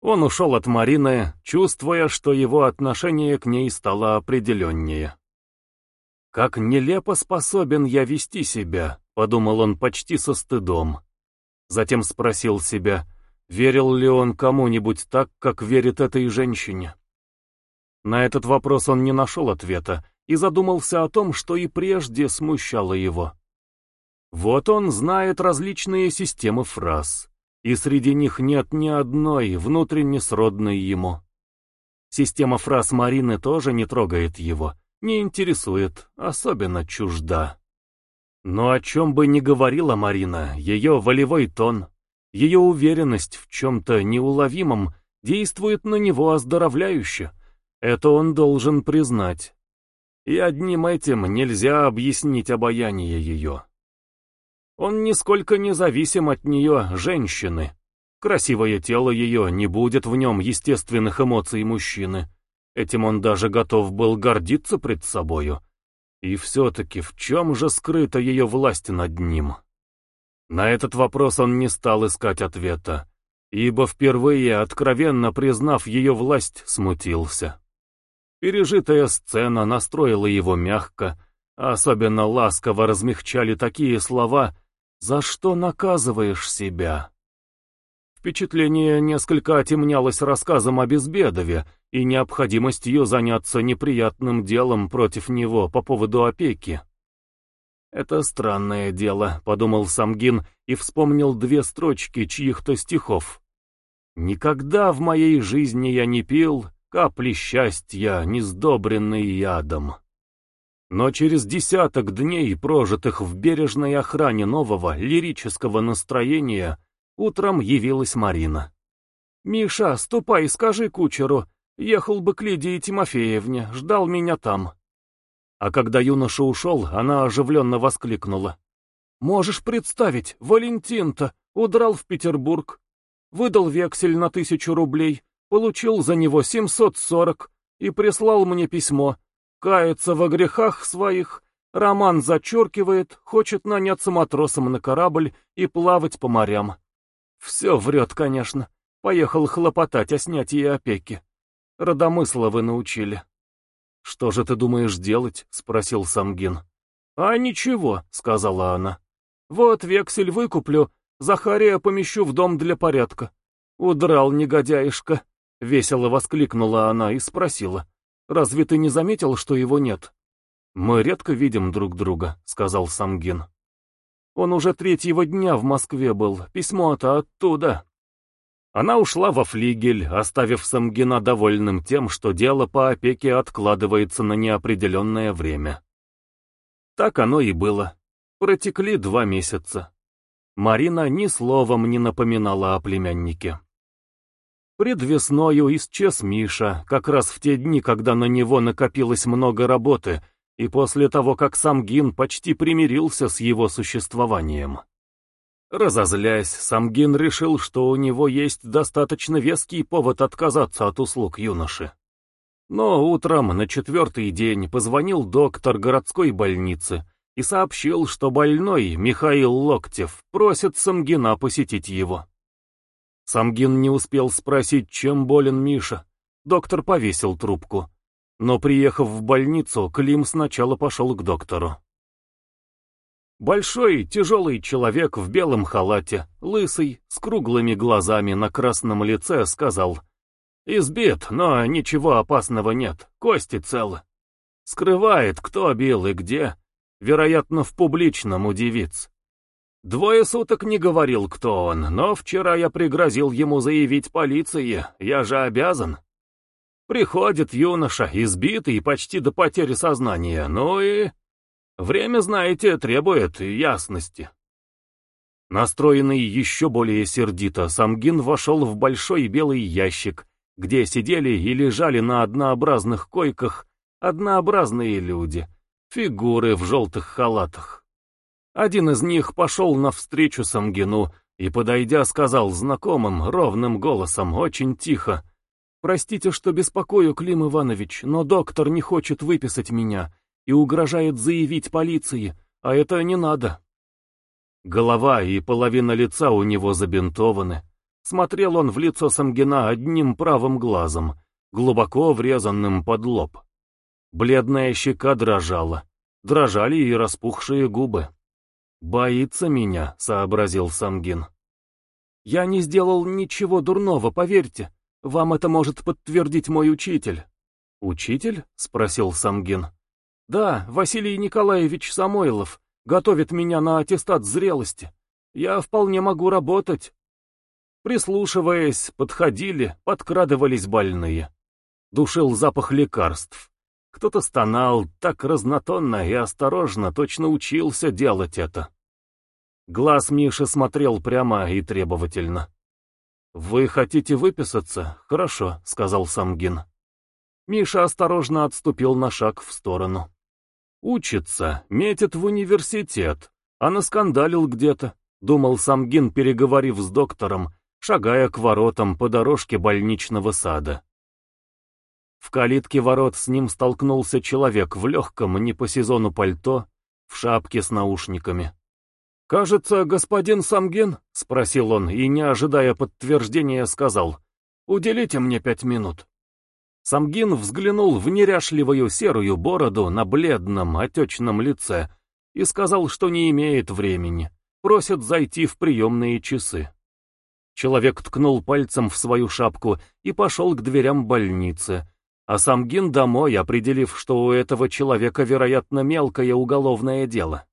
Он ушел от Марины, чувствуя, что его отношение к ней стало определеннее. «Как нелепо способен я вести себя», — подумал он почти со стыдом. Затем спросил себя, верил ли он кому-нибудь так, как верит этой женщине. На этот вопрос он не нашел ответа и задумался о том, что и прежде смущало его. Вот он знает различные системы фраз, и среди них нет ни одной внутренне сродной ему. Система фраз Марины тоже не трогает его, не интересует, особенно чужда. Но о чем бы ни говорила Марина, ее волевой тон, ее уверенность в чем-то неуловимом действует на него оздоровляюще. Это он должен признать. И одним этим нельзя объяснить обаяние ее. Он нисколько не зависим от нее, женщины. Красивое тело ее не будет в нем естественных эмоций мужчины. Этим он даже готов был гордиться пред собою. И все-таки в чем же скрыта ее власть над ним? На этот вопрос он не стал искать ответа, ибо впервые, откровенно признав ее власть, смутился. Пережитая сцена настроила его мягко, а особенно ласково размягчали такие слова «За что наказываешь себя?» Впечатление несколько отемнялось рассказом о Безбедове и необходимостью заняться неприятным делом против него по поводу опеки. «Это странное дело», — подумал Самгин и вспомнил две строчки чьих-то стихов. «Никогда в моей жизни я не пил капли счастья, не сдобренный ядом». Но через десяток дней, прожитых в бережной охране нового лирического настроения, утром явилась Марина. «Миша, ступай, скажи кучеру, ехал бы к Лидии Тимофеевне, ждал меня там». А когда юноша ушел, она оживленно воскликнула. «Можешь представить, Валентин-то удрал в Петербург, выдал вексель на тысячу рублей, получил за него семьсот сорок и прислал мне письмо, Кается во грехах своих, Роман зачеркивает, хочет наняться матросом на корабль и плавать по морям. Все врет, конечно. Поехал хлопотать о снятии опеки. Родомысла вы научили. «Что же ты думаешь делать?» — спросил Самгин. «А ничего», — сказала она. «Вот вексель выкуплю, Захария помещу в дом для порядка». «Удрал, негодяишка!» — весело воскликнула она и спросила. Разве ты не заметил, что его нет? Мы редко видим друг друга, сказал Самгин. Он уже третьего дня в Москве был, письмо-то оттуда. Она ушла во флигель, оставив Самгина довольным тем, что дело по опеке откладывается на неопределенное время. Так оно и было. Протекли два месяца. Марина ни словом не напоминала о племяннике. Пред весною исчез Миша, как раз в те дни, когда на него накопилось много работы, и после того, как сам Гин почти примирился с его существованием. Разозлясь, Самгин решил, что у него есть достаточно веский повод отказаться от услуг юноши. Но утром на четвертый день позвонил доктор городской больницы и сообщил, что больной Михаил Локтев просит Самгина посетить его. Самгин не успел спросить, чем болен Миша. Доктор повесил трубку. Но, приехав в больницу, Клим сначала пошел к доктору. Большой, тяжелый человек в белом халате, лысый, с круглыми глазами на красном лице, сказал. «Избит, но ничего опасного нет, кости целы. Скрывает, кто бил и где, вероятно, в публичном у девиц. Двое суток не говорил, кто он, но вчера я пригрозил ему заявить полиции, я же обязан. Приходит юноша, избитый почти до потери сознания, ну и... Время, знаете, требует ясности. Настроенный еще более сердито, Самгин вошел в большой белый ящик, где сидели и лежали на однообразных койках однообразные люди, фигуры в желтых халатах. Один из них пошел навстречу Самгину и, подойдя, сказал знакомым, ровным голосом, очень тихо, «Простите, что беспокою, Клим Иванович, но доктор не хочет выписать меня и угрожает заявить полиции, а это не надо». Голова и половина лица у него забинтованы. Смотрел он в лицо Самгина одним правым глазом, глубоко врезанным под лоб. Бледная щека дрожала, дрожали и распухшие губы. «Боится меня», — сообразил Самгин. «Я не сделал ничего дурного, поверьте. Вам это может подтвердить мой учитель». «Учитель?» — спросил Самгин. «Да, Василий Николаевич Самойлов готовит меня на аттестат зрелости. Я вполне могу работать». Прислушиваясь, подходили, подкрадывались больные. Душил запах лекарств. Кто-то стонал так разнотонно и осторожно, точно учился делать это. Глаз Миши смотрел прямо и требовательно. «Вы хотите выписаться? Хорошо», — сказал Самгин. Миша осторожно отступил на шаг в сторону. «Учится, метит в университет, а наскандалил где-то», — думал Самгин, переговорив с доктором, шагая к воротам по дорожке больничного сада. В калитке ворот с ним столкнулся человек в легком, не по сезону пальто, в шапке с наушниками. «Кажется, господин Самгин?» — спросил он и, не ожидая подтверждения, сказал. «Уделите мне пять минут». Самгин взглянул в неряшливую серую бороду на бледном, отечном лице и сказал, что не имеет времени, просит зайти в приемные часы. Человек ткнул пальцем в свою шапку и пошел к дверям больницы, а Самгин домой, определив, что у этого человека, вероятно, мелкое уголовное дело.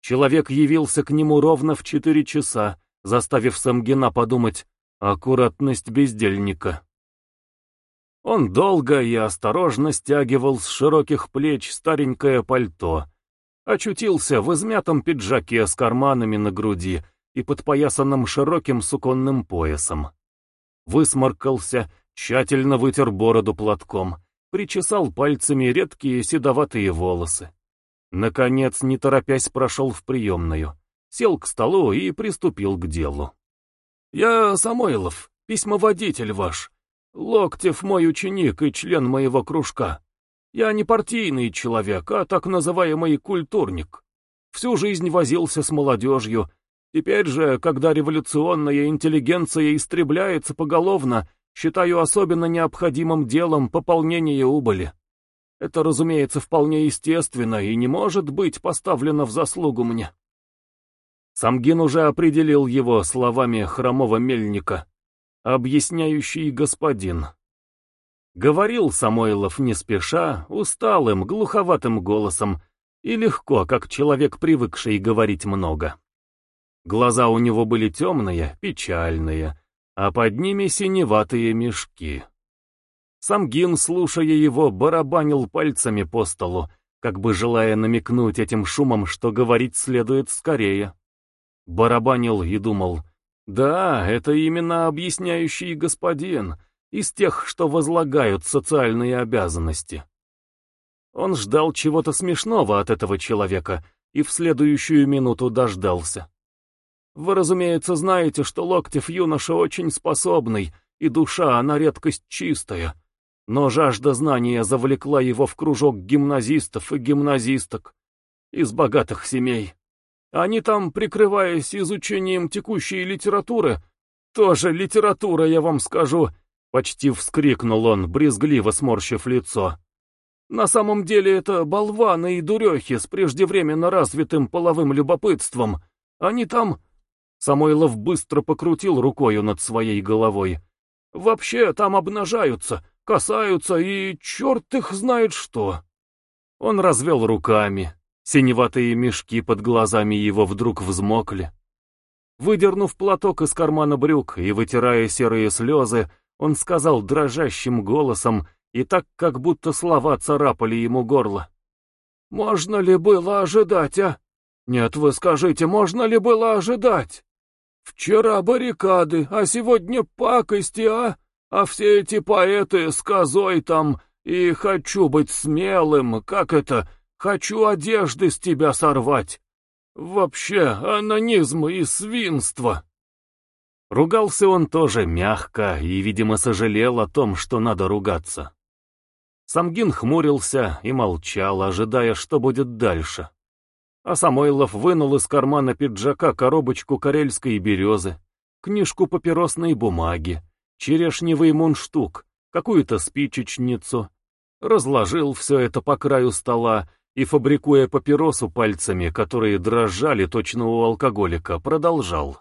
Человек явился к нему ровно в четыре часа, заставив Самгина подумать «аккуратность бездельника». Он долго и осторожно стягивал с широких плеч старенькое пальто, очутился в измятом пиджаке с карманами на груди и подпоясанным широким суконным поясом. Высморкался, тщательно вытер бороду платком, причесал пальцами редкие седоватые волосы. Наконец, не торопясь, прошел в приемную, сел к столу и приступил к делу. «Я Самойлов, письмоводитель ваш», Локтев мой ученик и член моего кружка. Я не партийный человек, а так называемый культурник. Всю жизнь возился с молодежью. Теперь же, когда революционная интеллигенция истребляется поголовно, считаю особенно необходимым делом пополнение убыли. Это, разумеется, вполне естественно и не может быть поставлено в заслугу мне. Самгин уже определил его словами хромого мельника объясняющий господин. Говорил Самойлов не спеша, усталым, глуховатым голосом и легко, как человек, привыкший говорить много. Глаза у него были темные, печальные, а под ними синеватые мешки. Самгин, слушая его, барабанил пальцами по столу, как бы желая намекнуть этим шумом, что говорить следует скорее. Барабанил и думал — да, это именно объясняющий господин, из тех, что возлагают социальные обязанности. Он ждал чего-то смешного от этого человека и в следующую минуту дождался. Вы, разумеется, знаете, что Локтев юноша очень способный, и душа, она редкость чистая. Но жажда знания завлекла его в кружок гимназистов и гимназисток из богатых семей. Они там, прикрываясь изучением текущей литературы, тоже литература, я вам скажу, почти вскрикнул он, брезгливо сморщив лицо. На самом деле это болваны и дурехи с преждевременно развитым половым любопытством. Они там... Самойлов быстро покрутил рукою над своей головой. Вообще там обнажаются, касаются и черт их знает что. Он развел руками. Синеватые мешки под глазами его вдруг взмокли. Выдернув платок из кармана брюк и вытирая серые слезы, он сказал дрожащим голосом и так, как будто слова царапали ему горло. «Можно ли было ожидать, а? Нет, вы скажите, можно ли было ожидать? Вчера баррикады, а сегодня пакости, а? А все эти поэты с козой там, и хочу быть смелым, как это, Хочу одежды с тебя сорвать. Вообще, анонизм и свинство. Ругался он тоже мягко и, видимо, сожалел о том, что надо ругаться. Самгин хмурился и молчал, ожидая, что будет дальше. А Самойлов вынул из кармана пиджака коробочку карельской березы, книжку папиросной бумаги, черешневый мундштук, какую-то спичечницу. Разложил все это по краю стола и, фабрикуя папиросу пальцами, которые дрожали точно у алкоголика, продолжал.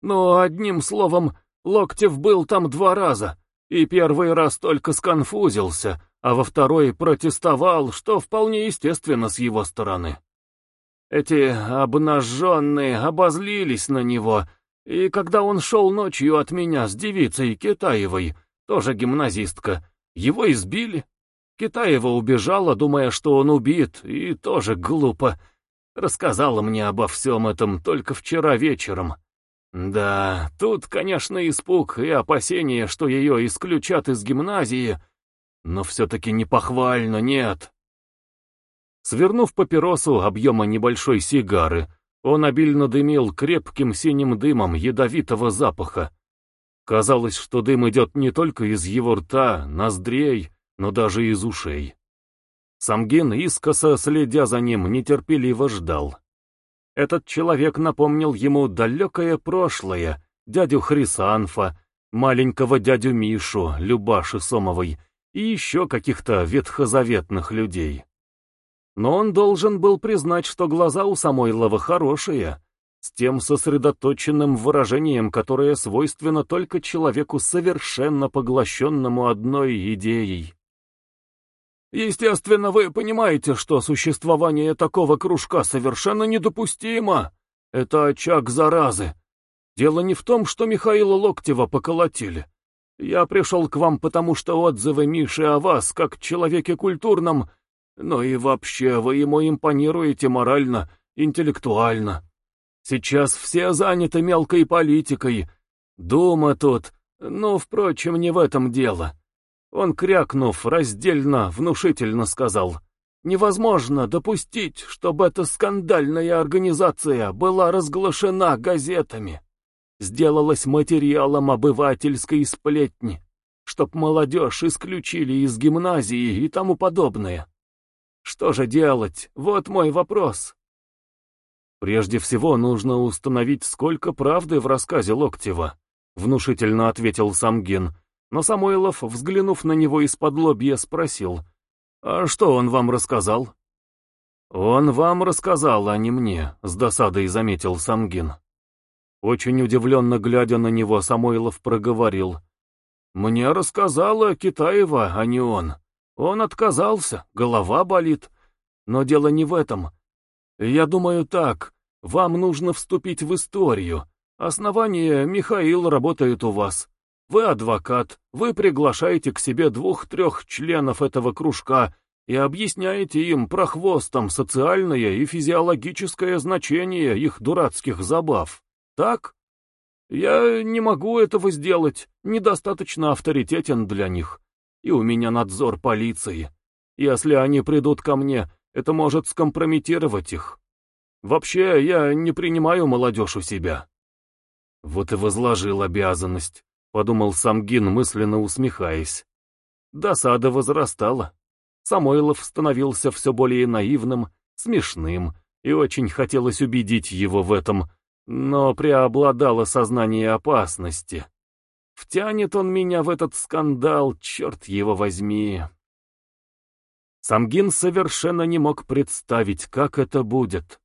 Но, одним словом, Локтев был там два раза, и первый раз только сконфузился, а во второй протестовал, что вполне естественно с его стороны. Эти обнаженные обозлились на него, и когда он шел ночью от меня с девицей Китаевой, тоже гимназистка, его избили. Китаева убежала, думая, что он убит, и тоже глупо. Рассказала мне обо всем этом только вчера вечером. Да, тут, конечно, испуг и опасение, что ее исключат из гимназии, но все-таки не похвально, нет. Свернув папиросу объема небольшой сигары, он обильно дымил крепким синим дымом ядовитого запаха. Казалось, что дым идет не только из его рта, ноздрей, но даже из ушей. Самгин, искоса следя за ним, нетерпеливо ждал. Этот человек напомнил ему далекое прошлое, дядю Хрисанфа, маленького дядю Мишу, Любаши Сомовой и еще каких-то ветхозаветных людей. Но он должен был признать, что глаза у Самойлова хорошие, с тем сосредоточенным выражением, которое свойственно только человеку, совершенно поглощенному одной идеей. Естественно, вы понимаете, что существование такого кружка совершенно недопустимо. Это очаг заразы. Дело не в том, что Михаила Локтева поколотили. Я пришел к вам, потому что отзывы Миши о вас, как человеке культурном, но и вообще вы ему импонируете морально, интеллектуально. Сейчас все заняты мелкой политикой. Дума тут, но, впрочем, не в этом дело. Он, крякнув, раздельно, внушительно сказал, «Невозможно допустить, чтобы эта скандальная организация была разглашена газетами, сделалась материалом обывательской сплетни, чтоб молодежь исключили из гимназии и тому подобное. Что же делать? Вот мой вопрос». «Прежде всего нужно установить, сколько правды в рассказе Локтева», — внушительно ответил Самгин, — но Самойлов, взглянув на него из-под лобья, спросил, «А что он вам рассказал?» «Он вам рассказал, а не мне», — с досадой заметил Самгин. Очень удивленно глядя на него, Самойлов проговорил, «Мне рассказала Китаева, а не он. Он отказался, голова болит. Но дело не в этом. Я думаю так, вам нужно вступить в историю. Основание Михаил работает у вас. Вы адвокат, вы приглашаете к себе двух-трех членов этого кружка и объясняете им прохвостом социальное и физиологическое значение их дурацких забав. Так? Я не могу этого сделать, недостаточно авторитетен для них. И у меня надзор полиции. Если они придут ко мне, это может скомпрометировать их. Вообще, я не принимаю молодежь у себя. Вот и возложил обязанность подумал Самгин, мысленно усмехаясь. Досада возрастала. Самойлов становился все более наивным, смешным, и очень хотелось убедить его в этом, но преобладало сознание опасности. Втянет он меня в этот скандал, черт его возьми. Самгин совершенно не мог представить, как это будет.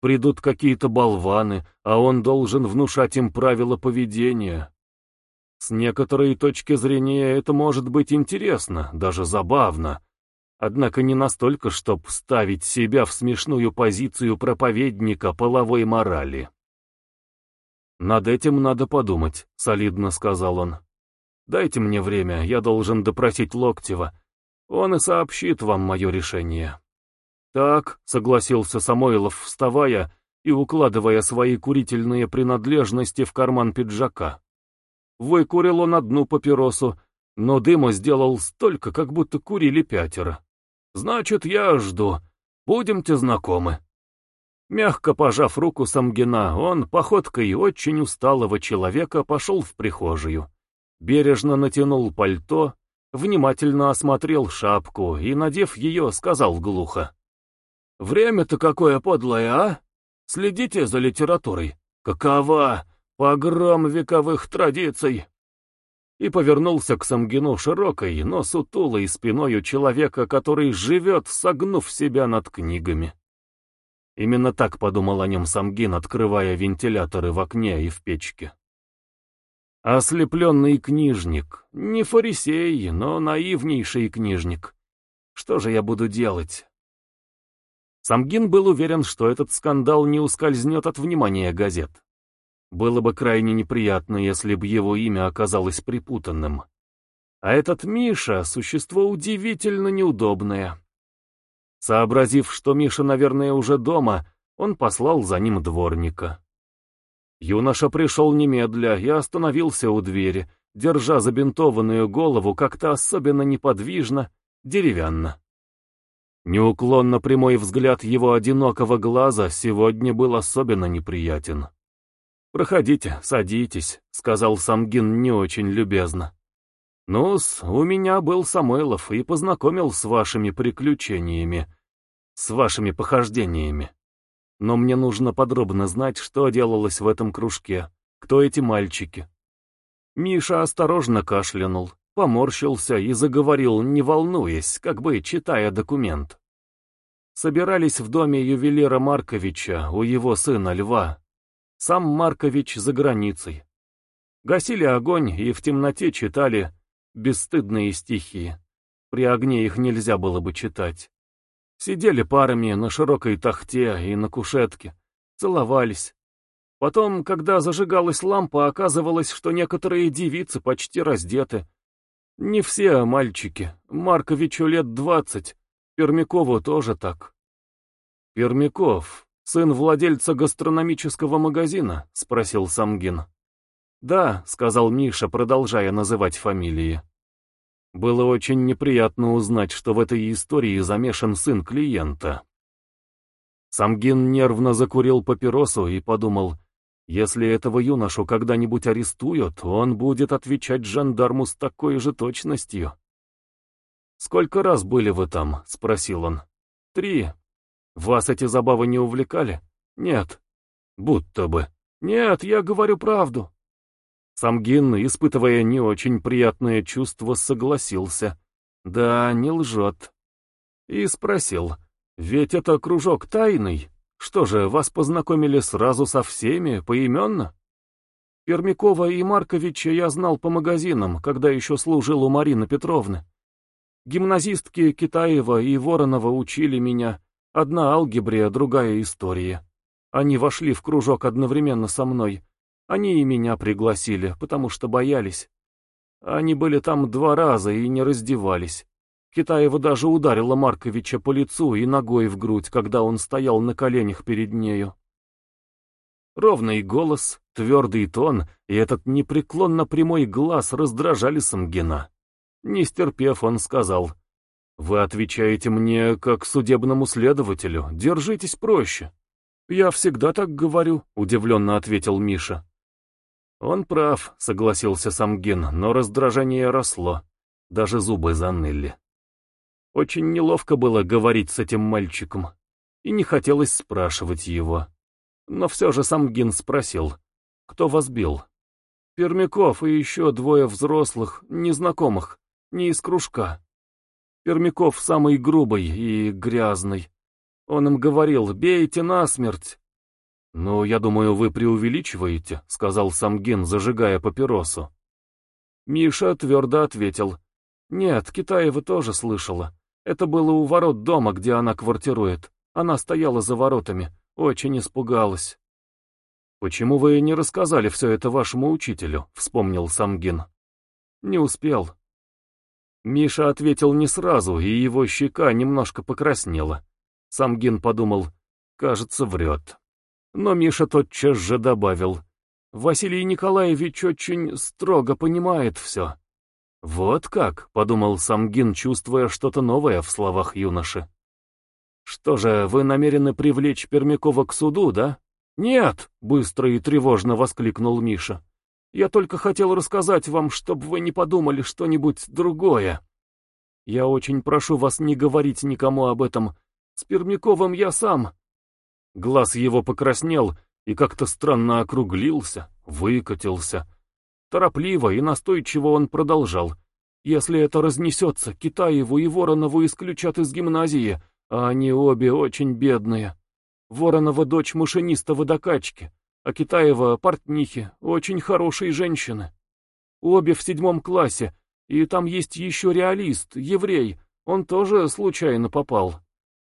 Придут какие-то болваны, а он должен внушать им правила поведения. С некоторой точки зрения это может быть интересно, даже забавно. Однако не настолько, чтобы ставить себя в смешную позицию проповедника половой морали. «Над этим надо подумать», — солидно сказал он. «Дайте мне время, я должен допросить Локтева. Он и сообщит вам мое решение». «Так», — согласился Самойлов, вставая и укладывая свои курительные принадлежности в карман пиджака. Выкурил он одну папиросу, но дыма сделал столько, как будто курили пятеро. «Значит, я жду. Будемте знакомы». Мягко пожав руку Самгина, он походкой очень усталого человека пошел в прихожую. Бережно натянул пальто, внимательно осмотрел шапку и, надев ее, сказал глухо. «Время-то какое подлое, а? Следите за литературой. Какова? Погром вековых традиций!» И повернулся к Самгину широкой, но сутулой спиною человека, который живет, согнув себя над книгами. Именно так подумал о нем Самгин, открывая вентиляторы в окне и в печке. Ослепленный книжник, не фарисей, но наивнейший книжник. Что же я буду делать? Самгин был уверен, что этот скандал не ускользнет от внимания газет. Было бы крайне неприятно, если бы его имя оказалось припутанным. А этот Миша — существо удивительно неудобное. Сообразив, что Миша, наверное, уже дома, он послал за ним дворника. Юноша пришел немедля и остановился у двери, держа забинтованную голову как-то особенно неподвижно, деревянно. Неуклонно прямой взгляд его одинокого глаза сегодня был особенно неприятен. «Проходите, садитесь», — сказал Самгин не очень любезно. «Ну-с, у меня был Самойлов и познакомил с вашими приключениями, с вашими похождениями. Но мне нужно подробно знать, что делалось в этом кружке, кто эти мальчики». Миша осторожно кашлянул, поморщился и заговорил, не волнуясь, как бы читая документ. Собирались в доме ювелира Марковича у его сына Льва. Сам Маркович за границей. Гасили огонь и в темноте читали бесстыдные стихи. При огне их нельзя было бы читать. Сидели парами на широкой тахте и на кушетке, целовались. Потом, когда зажигалась лампа, оказывалось, что некоторые девицы почти раздеты. Не все мальчики, Марковичу лет двадцать, Пермякову тоже так. Пермяков, сын владельца гастрономического магазина, спросил Самгин. «Да», — сказал Миша, продолжая называть фамилии. Было очень неприятно узнать, что в этой истории замешан сын клиента. Самгин нервно закурил папиросу и подумал, если этого юношу когда-нибудь арестуют, он будет отвечать жандарму с такой же точностью. «Сколько раз были вы там?» — спросил он. «Три. Вас эти забавы не увлекали?» «Нет». «Будто бы». «Нет, я говорю правду». Самгин, испытывая не очень приятное чувство, согласился. Да, не лжет. И спросил, ведь это кружок тайный. Что же, вас познакомили сразу со всеми, поименно? Пермякова и Марковича я знал по магазинам, когда еще служил у Марины Петровны. Гимназистки Китаева и Воронова учили меня. Одна алгебре, другая истории. Они вошли в кружок одновременно со мной, они и меня пригласили, потому что боялись. Они были там два раза и не раздевались. Китаева даже ударила Марковича по лицу и ногой в грудь, когда он стоял на коленях перед нею. Ровный голос, твердый тон и этот непреклонно прямой глаз раздражали Самгина. Не стерпев, он сказал, «Вы отвечаете мне как судебному следователю, держитесь проще». «Я всегда так говорю», — удивленно ответил Миша. «Он прав», — согласился Самгин, но раздражение росло. Даже зубы заныли. Очень неловко было говорить с этим мальчиком, и не хотелось спрашивать его. Но все же Самгин спросил, кто вас бил? Пермяков и еще двое взрослых, незнакомых, не из кружка. Пермяков самый грубый и грязный. Он им говорил, бейте насмерть, «Ну, я думаю, вы преувеличиваете», — сказал Самгин, зажигая папиросу. Миша твердо ответил. «Нет, Китаева тоже слышала. Это было у ворот дома, где она квартирует. Она стояла за воротами, очень испугалась». «Почему вы не рассказали все это вашему учителю?» — вспомнил Самгин. «Не успел». Миша ответил не сразу, и его щека немножко покраснела. Самгин подумал, кажется, врет. Но Миша тотчас же добавил. Василий Николаевич очень строго понимает все. «Вот как», — подумал Самгин, чувствуя что-то новое в словах юноши. «Что же, вы намерены привлечь Пермякова к суду, да?» «Нет», — быстро и тревожно воскликнул Миша. «Я только хотел рассказать вам, чтобы вы не подумали что-нибудь другое. Я очень прошу вас не говорить никому об этом. С Пермяковым я сам, Глаз его покраснел и как-то странно округлился, выкатился. Торопливо и настойчиво он продолжал. Если это разнесется, Китаеву и Воронову исключат из гимназии, а они обе очень бедные. Воронова дочь машиниста водокачки, а Китаева портнихи, очень хорошие женщины. Обе в седьмом классе, и там есть еще реалист, еврей, он тоже случайно попал.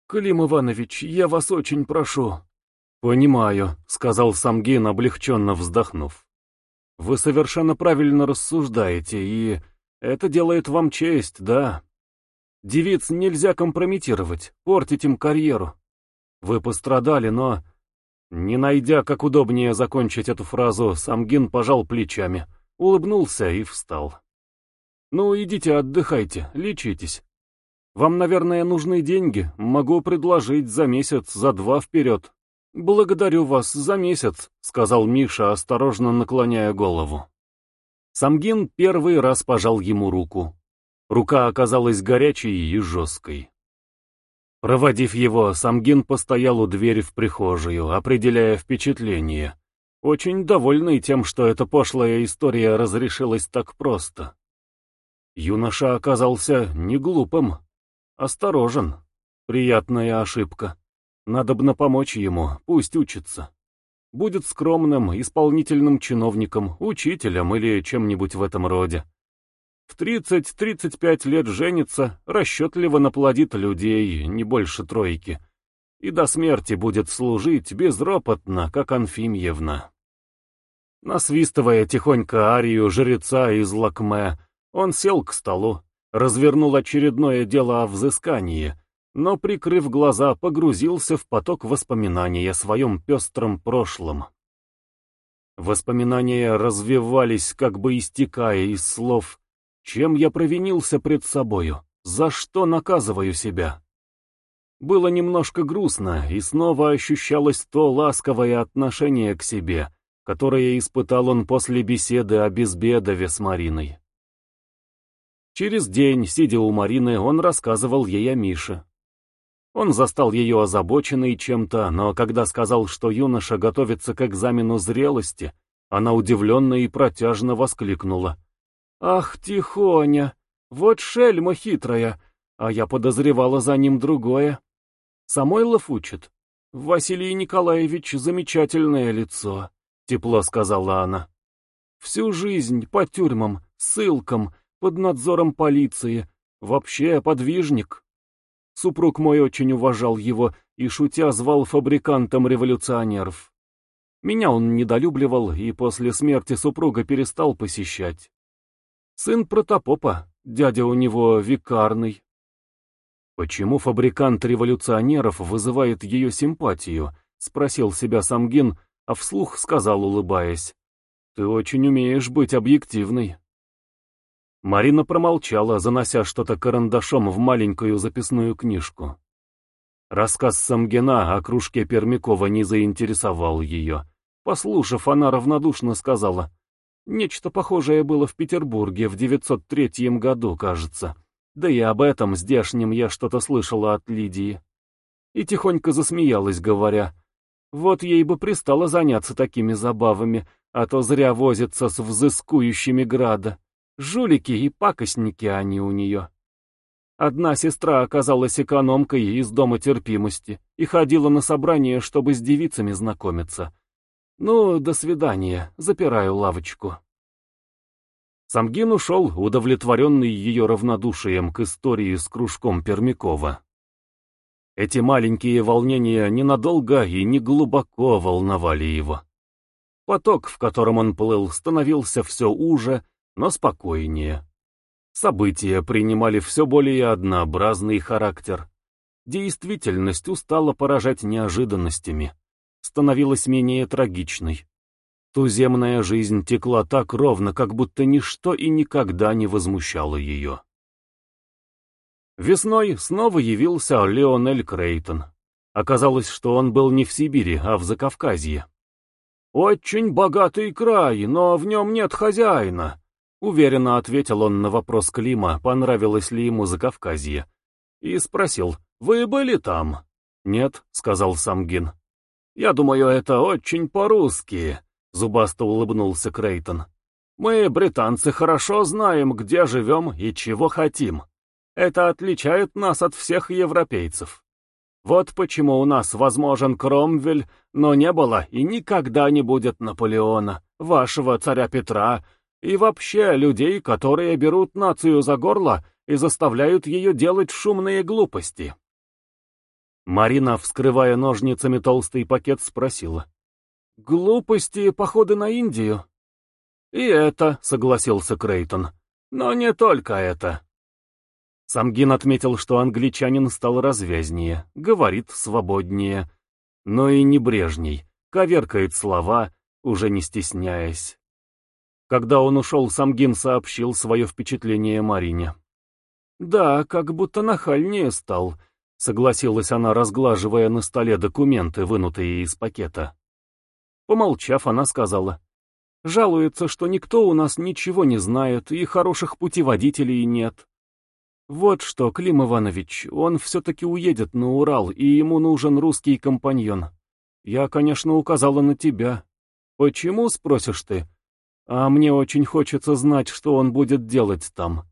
Клим Иванович, я вас очень прошу. Понимаю, сказал Самгин, облегченно вздохнув. Вы совершенно правильно рассуждаете, и это делает вам честь, да. Девиц нельзя компрометировать, портить им карьеру. Вы пострадали, но... Не найдя, как удобнее закончить эту фразу, Самгин пожал плечами, улыбнулся и встал. «Ну, идите отдыхайте, лечитесь. Вам, наверное, нужны деньги, могу предложить за месяц, за два вперед». «Благодарю вас за месяц», — сказал Миша, осторожно наклоняя голову. Самгин первый раз пожал ему руку. Рука оказалась горячей и жесткой. Проводив его, Самгин постоял у двери в прихожую, определяя впечатление. Очень довольный тем, что эта пошлая история разрешилась так просто. Юноша оказался не глупым, осторожен. Приятная ошибка. Надобно помочь ему, пусть учится будет скромным, исполнительным чиновником, учителем или чем-нибудь в этом роде. В 30-35 лет женится, расчетливо наплодит людей, не больше тройки, и до смерти будет служить безропотно, как Анфимьевна. Насвистывая тихонько арию жреца из Лакме, он сел к столу, развернул очередное дело о взыскании — но, прикрыв глаза, погрузился в поток воспоминаний о своем пестром прошлом. Воспоминания развивались, как бы истекая из слов «Чем я провинился пред собою? За что наказываю себя?» Было немножко грустно, и снова ощущалось то ласковое отношение к себе, которое испытал он после беседы о Безбедове с Мариной. Через день, сидя у Марины, он рассказывал ей о Мише. Он застал ее озабоченной чем-то, но когда сказал, что юноша готовится к экзамену зрелости, она удивленно и протяжно воскликнула. «Ах, Тихоня! Вот шельма хитрая! А я подозревала за ним другое. Самойлов учит. Василий Николаевич замечательное лицо», — тепло сказала она. «Всю жизнь по тюрьмам, ссылкам, под надзором полиции, вообще подвижник». Супруг мой очень уважал его и, шутя, звал фабрикантом революционеров. Меня он недолюбливал и после смерти супруга перестал посещать. Сын протопопа, дядя у него викарный. Почему фабрикант революционеров вызывает ее симпатию? Спросил себя Самгин, а вслух сказал, улыбаясь. Ты очень умеешь быть объективной. Марина промолчала, занося что-то карандашом в маленькую записную книжку. Рассказ Самгина о кружке Пермякова не заинтересовал ее. Послушав, она равнодушно сказала, «Нечто похожее было в Петербурге в 903 году, кажется. Да и об этом здешнем я что-то слышала от Лидии». И тихонько засмеялась, говоря, «Вот ей бы пристало заняться такими забавами, а то зря возится с взыскующими града». Жулики и пакостники они у нее. Одна сестра оказалась экономкой из дома терпимости и ходила на собрание, чтобы с девицами знакомиться. Ну, до свидания, запираю лавочку. Самгин ушел, удовлетворенный ее равнодушием к истории с кружком Пермякова. Эти маленькие волнения ненадолго и не глубоко волновали его. Поток, в котором он плыл, становился все уже, но спокойнее. События принимали все более однообразный характер. Действительность устала поражать неожиданностями, становилась менее трагичной. Туземная жизнь текла так ровно, как будто ничто и никогда не возмущало ее. Весной снова явился Леонель Крейтон. Оказалось, что он был не в Сибири, а в Закавказье. «Очень богатый край, но в нем нет хозяина», Уверенно ответил он на вопрос Клима, понравилось ли ему Закавказье. И спросил, «Вы были там?» «Нет», — сказал Самгин. «Я думаю, это очень по-русски. Зубасто улыбнулся Крейтон. Мы, британцы, хорошо знаем, где живем и чего хотим. Это отличает нас от всех европейцев. Вот почему у нас возможен Кромвель, но не было и никогда не будет Наполеона, вашего царя Петра, и вообще людей, которые берут нацию за горло и заставляют ее делать шумные глупости. Марина, вскрывая ножницами толстый пакет, спросила. «Глупости походы на Индию?» «И это», — согласился Крейтон. «Но не только это». Самгин отметил, что англичанин стал развязнее, говорит свободнее, но и небрежней, коверкает слова, уже не стесняясь. Когда он ушел, Самгин сообщил свое впечатление Марине. «Да, как будто нахальнее стал», — согласилась она, разглаживая на столе документы, вынутые из пакета. Помолчав, она сказала. Жалуется, что никто у нас ничего не знает, и хороших путеводителей нет. Вот что, Клим Иванович, он все-таки уедет на Урал, и ему нужен русский компаньон. Я, конечно, указала на тебя. Почему, спросишь ты? А мне очень хочется знать, что он будет делать там.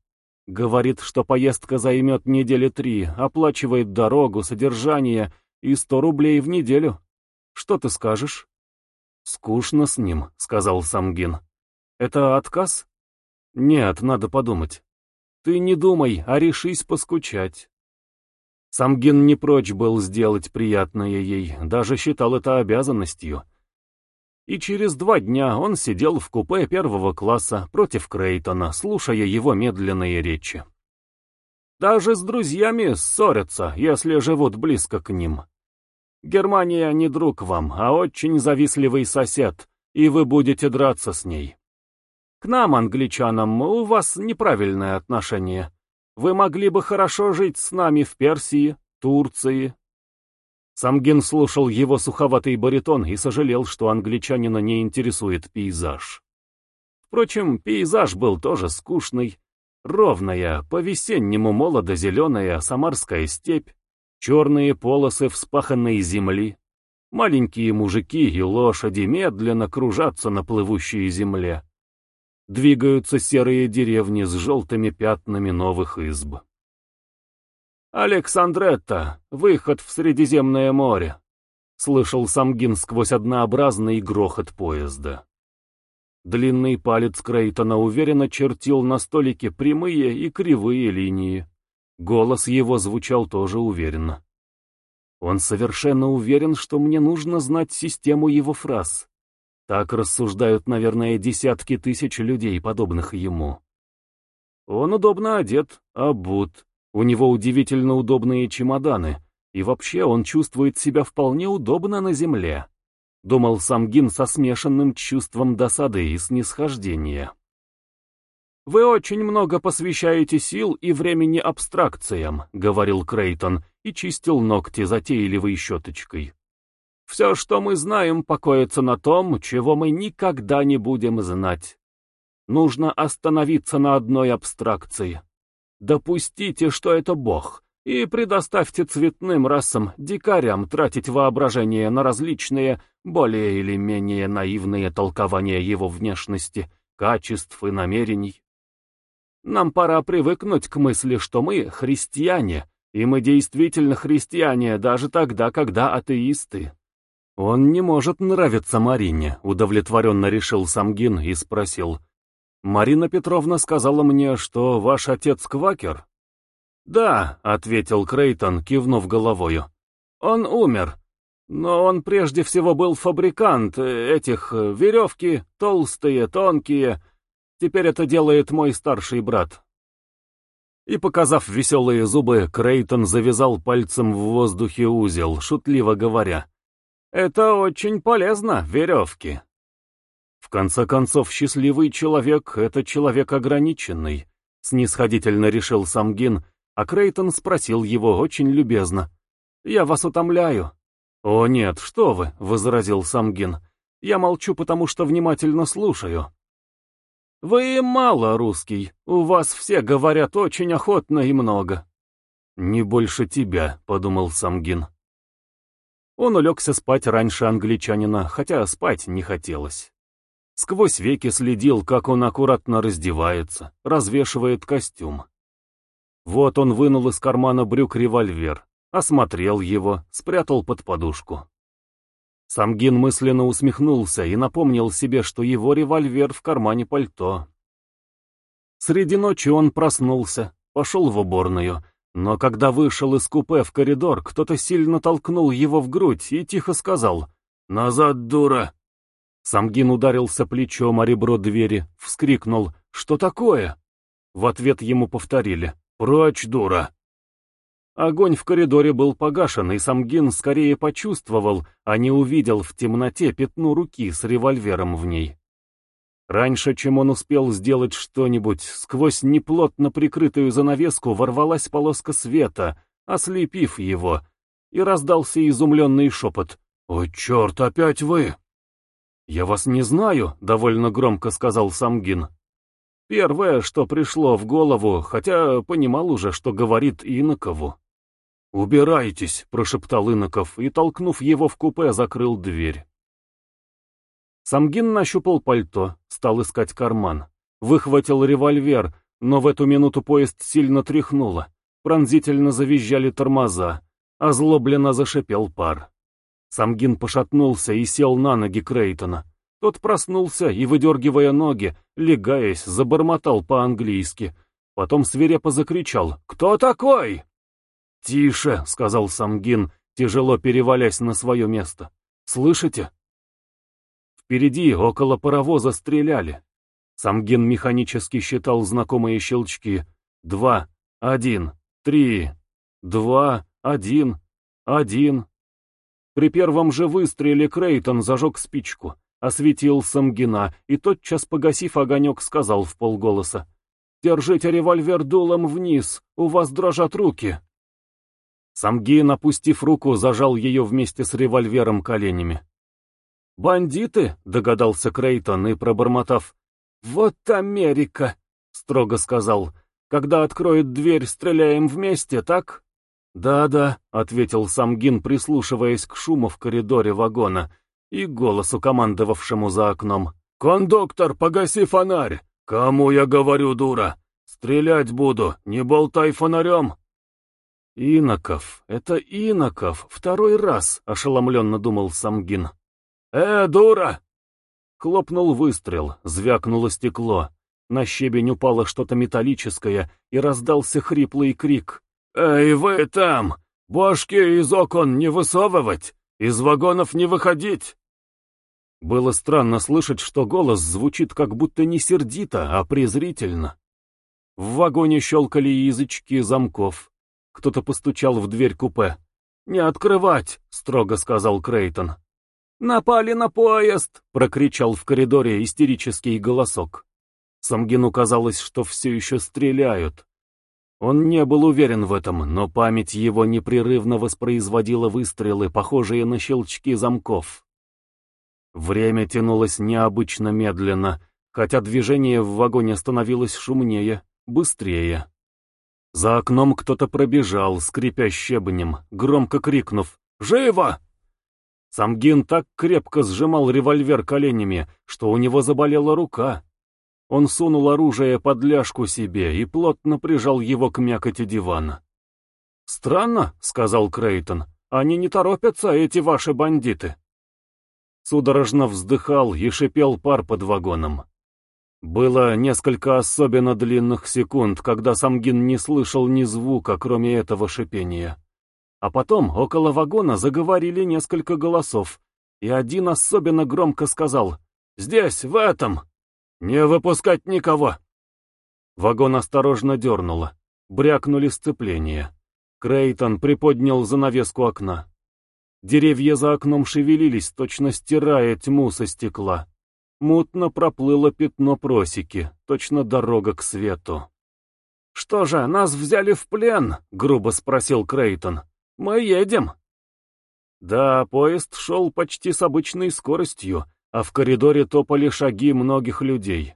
Говорит, что поездка займет недели три, оплачивает дорогу, содержание и сто рублей в неделю. Что ты скажешь? «Скучно с ним», — сказал Самгин. «Это отказ?» «Нет, надо подумать». «Ты не думай, а решись поскучать». Самгин не прочь был сделать приятное ей, даже считал это обязанностью. И через два дня он сидел в купе первого класса против Крейтона, слушая его медленные речи. Даже с друзьями ссорятся, если живут близко к ним. Германия не друг вам, а очень завистливый сосед, и вы будете драться с ней. К нам, англичанам, у вас неправильное отношение. Вы могли бы хорошо жить с нами в Персии, Турции. Самгин слушал его суховатый баритон и сожалел, что англичанина не интересует пейзаж. Впрочем, пейзаж был тоже скучный. Ровная, по-весеннему молодо-зеленая самарская степь, черные полосы вспаханной земли. Маленькие мужики и лошади медленно кружатся на плывущей земле. Двигаются серые деревни с желтыми пятнами новых изб. «Александретта, выход в Средиземное море!» — слышал Самгин сквозь однообразный грохот поезда. Длинный палец Крейтона уверенно чертил на столике прямые и кривые линии. Голос его звучал тоже уверенно. Он совершенно уверен, что мне нужно знать систему его фраз. Так рассуждают, наверное, десятки тысяч людей, подобных ему. Он удобно одет, обут, у него удивительно удобные чемоданы, и вообще он чувствует себя вполне удобно на земле. Думал Самгин со смешанным чувством досады и снисхождения. «Вы очень много посвящаете сил и времени абстракциям», — говорил Крейтон и чистил ногти затейливой щеточкой. «Все, что мы знаем, покоится на том, чего мы никогда не будем знать. Нужно остановиться на одной абстракции. Допустите, что это Бог, и предоставьте цветным расам, дикарям тратить воображение на различные, более или менее наивные толкования его внешности, качеств и намерений. Нам пора привыкнуть к мысли, что мы христиане, и мы действительно христиане даже тогда, когда атеисты. Он не может нравиться Марине, удовлетворенно решил Самгин и спросил. Марина Петровна сказала мне, что ваш отец квакер? Да, ответил Крейтон, кивнув головою. Он умер. Но он прежде всего был фабрикант этих э, веревки, толстые, тонкие, Теперь это делает мой старший брат. И, показав веселые зубы, Крейтон завязал пальцем в воздухе узел, шутливо говоря. «Это очень полезно, веревки». В конце концов, счастливый человек — это человек ограниченный, снисходительно решил Самгин, а Крейтон спросил его очень любезно. «Я вас утомляю». «О нет, что вы», — возразил Самгин. «Я молчу, потому что внимательно слушаю». «Вы мало русский, у вас все говорят очень охотно и много». «Не больше тебя», — подумал Самгин. Он улегся спать раньше англичанина, хотя спать не хотелось. Сквозь веки следил, как он аккуратно раздевается, развешивает костюм. Вот он вынул из кармана брюк револьвер, осмотрел его, спрятал под подушку. Самгин мысленно усмехнулся и напомнил себе, что его револьвер в кармане пальто. Среди ночи он проснулся, пошел в уборную, но когда вышел из купе в коридор, кто-то сильно толкнул его в грудь и тихо сказал «Назад, дура!». Самгин ударился плечом о ребро двери, вскрикнул «Что такое?». В ответ ему повторили «Прочь, дура!». Огонь в коридоре был погашен, и Самгин скорее почувствовал, а не увидел в темноте пятно руки с револьвером в ней. Раньше, чем он успел сделать что-нибудь, сквозь неплотно прикрытую занавеску ворвалась полоска света, ослепив его, и раздался изумленный шепот. «О, черт, опять вы!» «Я вас не знаю», — довольно громко сказал Самгин. Первое, что пришло в голову, хотя понимал уже, что говорит Инокову. «Убирайтесь», — прошептал Иноков и, толкнув его в купе, закрыл дверь. Самгин нащупал пальто, стал искать карман. Выхватил револьвер, но в эту минуту поезд сильно тряхнуло. Пронзительно завизжали тормоза, озлобленно зашипел пар. Самгин пошатнулся и сел на ноги Крейтона. Тот проснулся и, выдергивая ноги, легаясь, забормотал по-английски. Потом свирепо закричал «Кто такой?» «Тише», — сказал Самгин, тяжело перевалясь на свое место. «Слышите?» Впереди, около паровоза, стреляли. Самгин механически считал знакомые щелчки. «Два, один, три, два, один, один». При первом же выстреле Крейтон зажег спичку, осветил Самгина и, тотчас погасив огонек, сказал в полголоса. «Держите револьвер дулом вниз, у вас дрожат руки». Самгин, опустив руку, зажал ее вместе с револьвером коленями. «Бандиты?» — догадался Крейтон и, пробормотав. «Вот Америка!» — строго сказал. «Когда откроет дверь, стреляем вместе, так?» «Да-да», — ответил Самгин, прислушиваясь к шуму в коридоре вагона и голосу, командовавшему за окном. «Кондуктор, погаси фонарь!» «Кому я говорю, дура? Стрелять буду, не болтай фонарем!» «Иноков, это Иноков, второй раз», — ошеломленно думал Самгин. «Э, дура!» Хлопнул выстрел, звякнуло стекло. На щебень упало что-то металлическое, и раздался хриплый крик. «Эй, вы там! Башки из окон не высовывать! Из вагонов не выходить!» Было странно слышать, что голос звучит как будто не сердито, а презрительно. В вагоне щелкали язычки замков. Кто-то постучал в дверь купе. «Не открывать!» — строго сказал Крейтон. «Напали на поезд!» — прокричал в коридоре истерический голосок. Самгину казалось, что все еще стреляют. Он не был уверен в этом, но память его непрерывно воспроизводила выстрелы, похожие на щелчки замков. Время тянулось необычно медленно, хотя движение в вагоне становилось шумнее, быстрее. За окном кто-то пробежал, скрипя щебнем, громко крикнув «Живо!». Самгин так крепко сжимал револьвер коленями, что у него заболела рука. Он сунул оружие под ляжку себе и плотно прижал его к мякоти дивана. «Странно», — сказал Крейтон, — «они не торопятся, эти ваши бандиты». Судорожно вздыхал и шипел пар под вагоном. Было несколько особенно длинных секунд, когда Самгин не слышал ни звука, кроме этого шипения. А потом около вагона заговорили несколько голосов, и один особенно громко сказал «Здесь, в этом! Не выпускать никого!» Вагон осторожно дернуло. Брякнули сцепления. Крейтон приподнял занавеску окна. Деревья за окном шевелились, точно стирая тьму со стекла. Мутно проплыло пятно просеки, точно дорога к свету. «Что же, нас взяли в плен?» — грубо спросил Крейтон. «Мы едем». Да, поезд шел почти с обычной скоростью, а в коридоре топали шаги многих людей.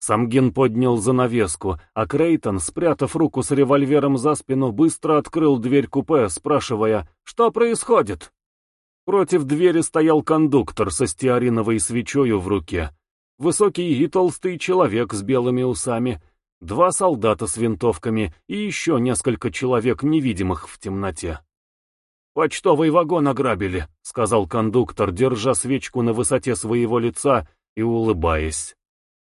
Самгин поднял занавеску, а Крейтон, спрятав руку с револьвером за спину, быстро открыл дверь купе, спрашивая, что происходит. Против двери стоял кондуктор со стеариновой свечою в руке, высокий и толстый человек с белыми усами, два солдата с винтовками и еще несколько человек, невидимых в темноте. «Почтовый вагон ограбили», — сказал кондуктор, держа свечку на высоте своего лица и улыбаясь.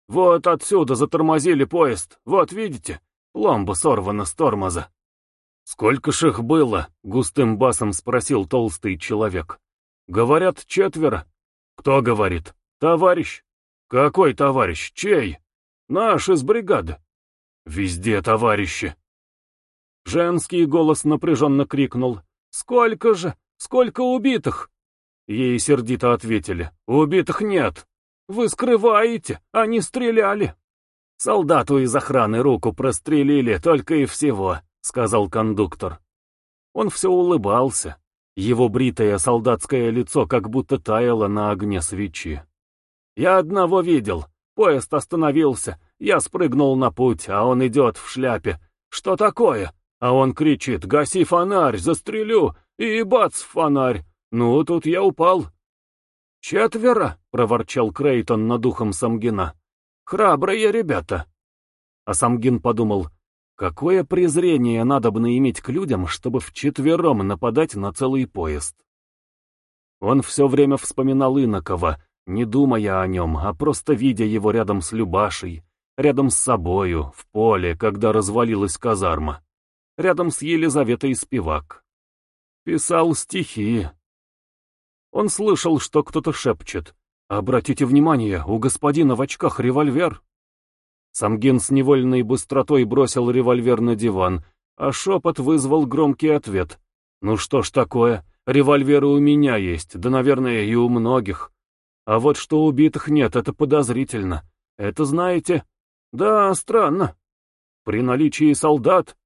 «Вот отсюда затормозили поезд, вот видите, пломба сорвана с тормоза». «Сколько ж их было?» — густым басом спросил толстый человек. «Говорят, четверо». «Кто говорит?» «Товарищ». «Какой товарищ? Чей?» «Наш из бригады». «Везде товарищи». Женский голос напряженно крикнул. «Сколько же? Сколько убитых?» Ей сердито ответили. «Убитых нет. Вы скрываете, они стреляли». «Солдату из охраны руку прострелили, только и всего», — сказал кондуктор. Он все улыбался. Его бритое солдатское лицо как будто таяло на огне свечи. «Я одного видел. Поезд остановился. Я спрыгнул на путь, а он идет в шляпе. Что такое? А он кричит, гаси фонарь, застрелю, и бац, фонарь. Ну, тут я упал. «Четверо?» — проворчал Крейтон над ухом Самгина. «Храбрые ребята». А Самгин подумал, какое презрение надо бы иметь к людям, чтобы вчетвером нападать на целый поезд. Он все время вспоминал Инокова, не думая о нем, а просто видя его рядом с Любашей, рядом с собою, в поле, когда развалилась казарма рядом с Елизаветой Спивак. Писал стихи. Он слышал, что кто-то шепчет. «Обратите внимание, у господина в очках револьвер». Самгин с невольной быстротой бросил револьвер на диван, а шепот вызвал громкий ответ. «Ну что ж такое, револьверы у меня есть, да, наверное, и у многих. А вот что убитых нет, это подозрительно. Это знаете? Да, странно. При наличии солдат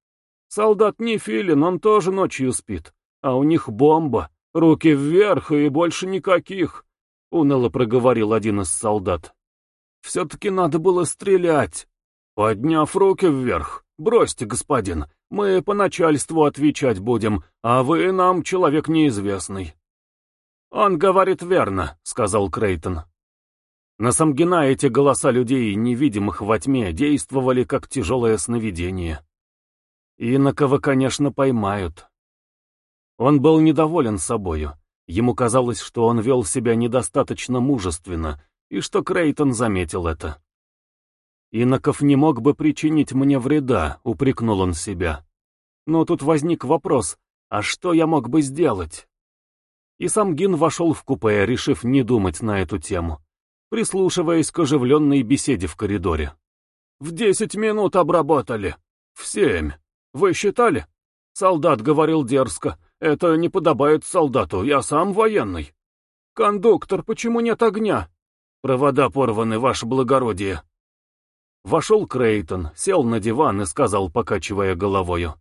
Солдат не филин, он тоже ночью спит. А у них бомба. Руки вверх и больше никаких, — уныло проговорил один из солдат. Все-таки надо было стрелять. Подняв руки вверх. Бросьте, господин, мы по начальству отвечать будем, а вы нам человек неизвестный. Он говорит верно, — сказал Крейтон. На Самгина эти голоса людей, невидимых во тьме, действовали как тяжелое сновидение. Инокова, конечно, поймают. Он был недоволен собою. Ему казалось, что он вел себя недостаточно мужественно, и что Крейтон заметил это. «Иноков не мог бы причинить мне вреда», — упрекнул он себя. Но тут возник вопрос, а что я мог бы сделать? И сам Гин вошел в купе, решив не думать на эту тему, прислушиваясь к оживленной беседе в коридоре. «В десять минут обработали. В семь. Вы считали? Солдат говорил дерзко. Это не подобает солдату, я сам военный. Кондуктор, почему нет огня? Провода порваны, ваше благородие. Вошел Крейтон, сел на диван и сказал, покачивая головою.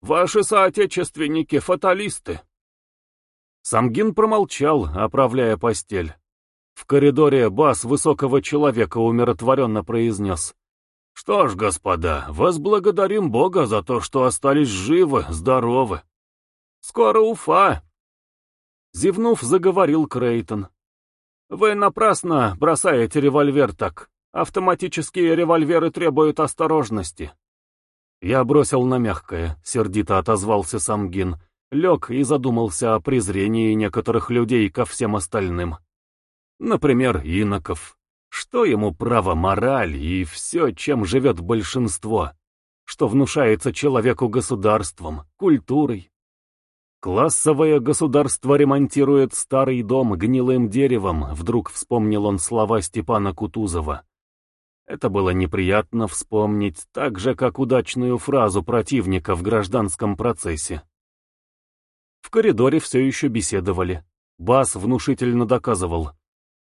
Ваши соотечественники — фаталисты. Самгин промолчал, оправляя постель. В коридоре бас высокого человека умиротворенно произнес. Что ж, господа, возблагодарим Бога за то, что остались живы, здоровы. Скоро Уфа. Зевнув, заговорил Крейтон. Вы напрасно бросаете револьвер так. Автоматические револьверы требуют осторожности. Я бросил на мягкое, сердито отозвался Самгин, лег и задумался о презрении некоторых людей ко всем остальным. Например, иноков. Что ему право мораль и все, чем живет большинство? Что внушается человеку государством, культурой? Классовое государство ремонтирует старый дом гнилым деревом, вдруг вспомнил он слова Степана Кутузова. Это было неприятно вспомнить, так же, как удачную фразу противника в гражданском процессе. В коридоре все еще беседовали. Бас внушительно доказывал,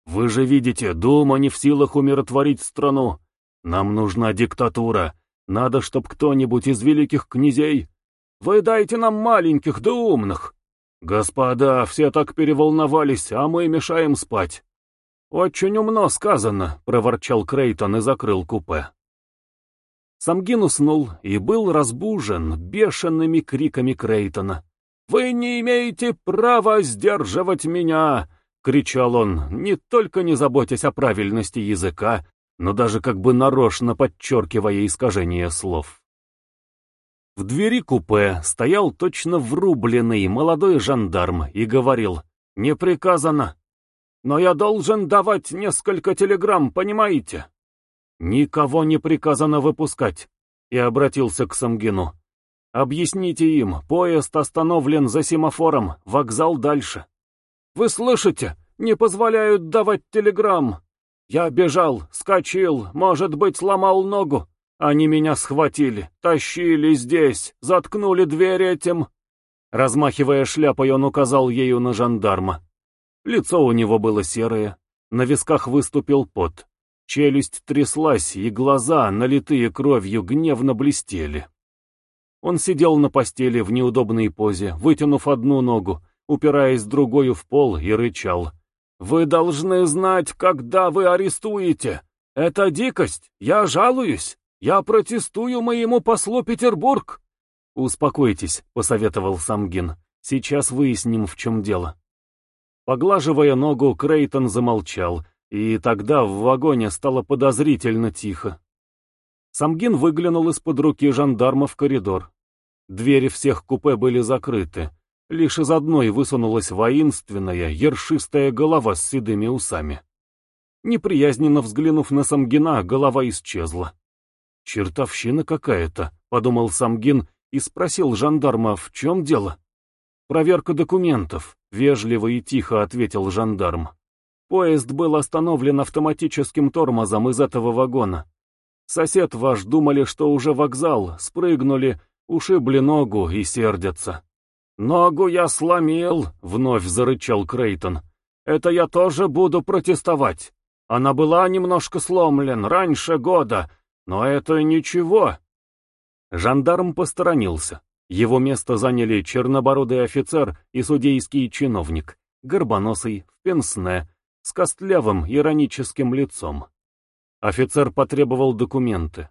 вы же видите, Дума не в силах умиротворить страну. Нам нужна диктатура. Надо, чтоб кто-нибудь из великих князей... Вы дайте нам маленьких да умных. Господа, все так переволновались, а мы мешаем спать. Очень умно сказано, проворчал Крейтон и закрыл купе. Самгин уснул и был разбужен бешеными криками Крейтона. Вы не имеете права сдерживать меня!» — кричал он, не только не заботясь о правильности языка, но даже как бы нарочно подчеркивая искажение слов. В двери купе стоял точно врубленный молодой жандарм и говорил «Не приказано, но я должен давать несколько телеграмм, понимаете?» «Никого не приказано выпускать», и обратился к Самгину. «Объясните им, поезд остановлен за семафором, вокзал дальше». «Вы слышите? Не позволяют давать телеграмм. Я бежал, скочил, может быть, сломал ногу. Они меня схватили, тащили здесь, заткнули дверь этим». Размахивая шляпой, он указал ею на жандарма. Лицо у него было серое, на висках выступил пот. Челюсть тряслась, и глаза, налитые кровью, гневно блестели. Он сидел на постели в неудобной позе, вытянув одну ногу, упираясь другую в пол и рычал. «Вы должны знать, когда вы арестуете! Это дикость! Я жалуюсь! Я протестую моему послу Петербург!» «Успокойтесь», — посоветовал Самгин. «Сейчас выясним, в чем дело». Поглаживая ногу, Крейтон замолчал, и тогда в вагоне стало подозрительно тихо. Самгин выглянул из-под руки жандарма в коридор. Двери всех купе были закрыты. Лишь из одной высунулась воинственная, ершистая голова с седыми усами. Неприязненно взглянув на Самгина, голова исчезла. «Чертовщина какая-то», — подумал Самгин и спросил жандарма, в чем дело. «Проверка документов», — вежливо и тихо ответил жандарм. «Поезд был остановлен автоматическим тормозом из этого вагона. Сосед ваш думали, что уже вокзал, спрыгнули, ушибли ногу и сердятся». «Ногу я сломил», — вновь зарычал Крейтон. «Это я тоже буду протестовать. Она была немножко сломлен раньше года, но это ничего». Жандарм посторонился. Его место заняли чернобородый офицер и судейский чиновник, горбоносый, в пенсне, с костлявым ироническим лицом. Офицер потребовал документы.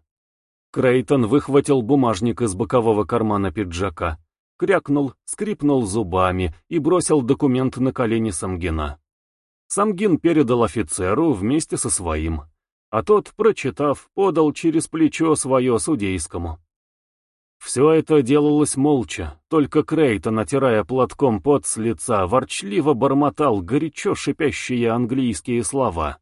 Крейтон выхватил бумажник из бокового кармана пиджака, крякнул, скрипнул зубами и бросил документ на колени Самгина. Самгин передал офицеру вместе со своим, а тот, прочитав, подал через плечо свое судейскому. Все это делалось молча, только Крейта, натирая платком пот с лица, ворчливо бормотал горячо шипящие английские слова.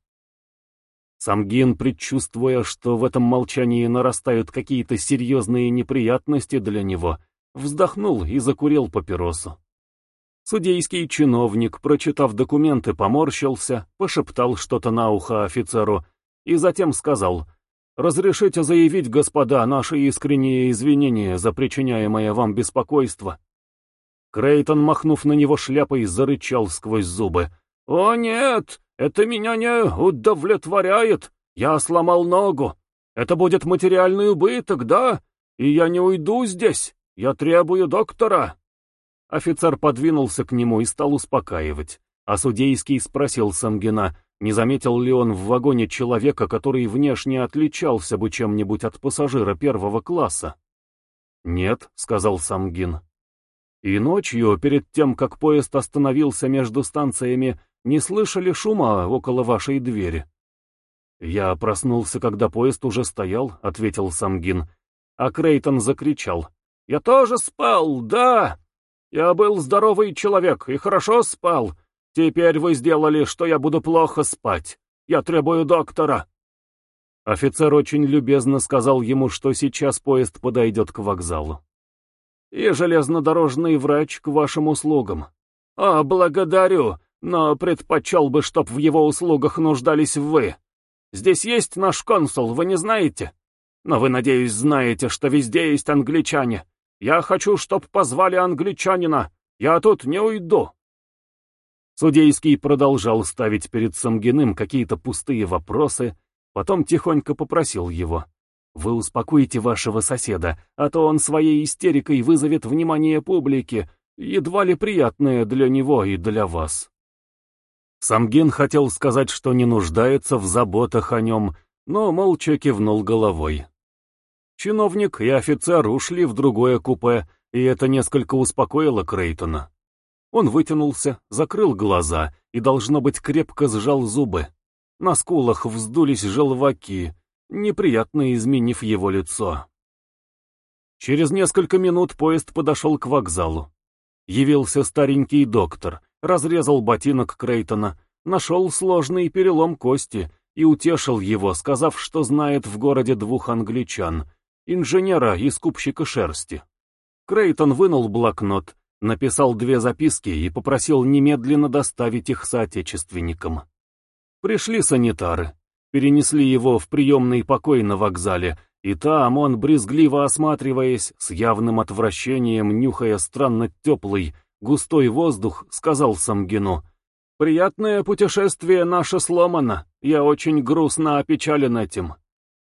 Самгин, предчувствуя, что в этом молчании нарастают какие-то серьезные неприятности для него, вздохнул и закурил папиросу. Судейский чиновник, прочитав документы, поморщился, пошептал что-то на ухо офицеру и затем сказал — Разрешите заявить, господа, наши искренние извинения за причиняемое вам беспокойство. Крейтон, махнув на него шляпой, зарычал сквозь зубы. «О нет, это меня не удовлетворяет. Я сломал ногу. Это будет материальный убыток, да? И я не уйду здесь. Я требую доктора». Офицер подвинулся к нему и стал успокаивать, а судейский спросил Самгина, не заметил ли он в вагоне человека, который внешне отличался бы чем-нибудь от пассажира первого класса? «Нет», — сказал Самгин. «И ночью, перед тем, как поезд остановился между станциями, не слышали шума около вашей двери?» «Я проснулся, когда поезд уже стоял», — ответил Самгин. А Крейтон закричал. «Я тоже спал, да! Я был здоровый человек и хорошо спал, Теперь вы сделали, что я буду плохо спать. Я требую доктора. Офицер очень любезно сказал ему, что сейчас поезд подойдет к вокзалу. И железнодорожный врач к вашим услугам. А, благодарю, но предпочел бы, чтоб в его услугах нуждались вы. Здесь есть наш консул, вы не знаете? Но вы, надеюсь, знаете, что везде есть англичане. Я хочу, чтоб позвали англичанина. Я тут не уйду. Судейский продолжал ставить перед Самгиным какие-то пустые вопросы, потом тихонько попросил его. «Вы успокоите вашего соседа, а то он своей истерикой вызовет внимание публики, едва ли приятное для него и для вас». Самгин хотел сказать, что не нуждается в заботах о нем, но молча кивнул головой. Чиновник и офицер ушли в другое купе, И это несколько успокоило Крейтона. Он вытянулся, закрыл глаза и, должно быть, крепко сжал зубы. На скулах вздулись желваки, неприятно изменив его лицо. Через несколько минут поезд подошел к вокзалу. Явился старенький доктор, разрезал ботинок Крейтона, нашел сложный перелом кости и утешил его, сказав, что знает в городе двух англичан, инженера и скупщика шерсти. Крейтон вынул блокнот, написал две записки и попросил немедленно доставить их соотечественникам. Пришли санитары, перенесли его в приемный покой на вокзале, и там он, брезгливо осматриваясь, с явным отвращением нюхая странно теплый, густой воздух, сказал Самгину, «Приятное путешествие наше сломано, я очень грустно опечален этим.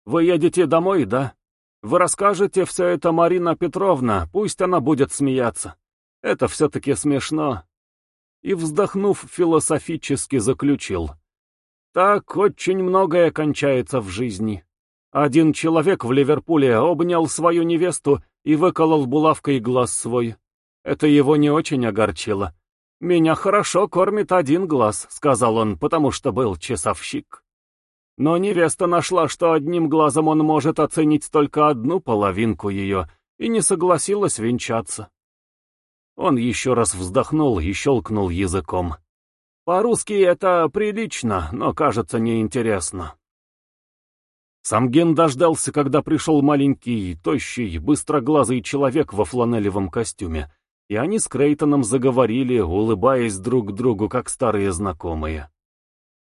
Вы едете домой, да? Вы расскажете все это Марина Петровна, пусть она будет смеяться». Это все-таки смешно. И, вздохнув, философически заключил. Так очень многое кончается в жизни. Один человек в Ливерпуле обнял свою невесту и выколол булавкой глаз свой. Это его не очень огорчило. «Меня хорошо кормит один глаз», — сказал он, потому что был часовщик. Но невеста нашла, что одним глазом он может оценить только одну половинку ее, и не согласилась венчаться. Он еще раз вздохнул и щелкнул языком. По-русски это прилично, но кажется неинтересно. Самген дождался, когда пришел маленький, тощий, быстроглазый человек во фланелевом костюме, и они с Крейтоном заговорили, улыбаясь друг другу, как старые знакомые.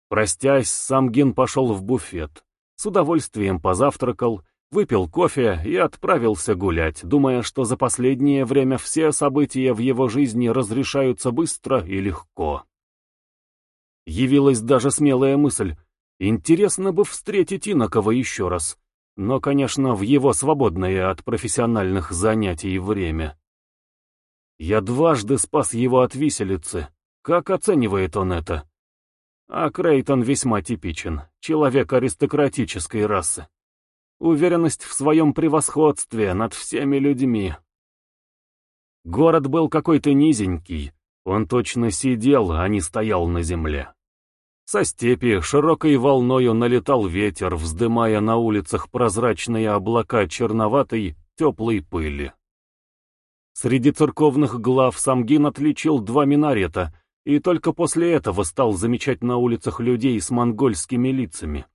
Простясь, Самген пошел в буфет, с удовольствием позавтракал выпил кофе и отправился гулять, думая, что за последнее время все события в его жизни разрешаются быстро и легко. Явилась даже смелая мысль, интересно бы встретить Инокова еще раз, но, конечно, в его свободное от профессиональных занятий время. Я дважды спас его от виселицы. Как оценивает он это? А Крейтон весьма типичен, человек аристократической расы уверенность в своем превосходстве над всеми людьми. Город был какой-то низенький, он точно сидел, а не стоял на земле. Со степи широкой волною налетал ветер, вздымая на улицах прозрачные облака черноватой, теплой пыли. Среди церковных глав Самгин отличил два минарета, и только после этого стал замечать на улицах людей с монгольскими лицами.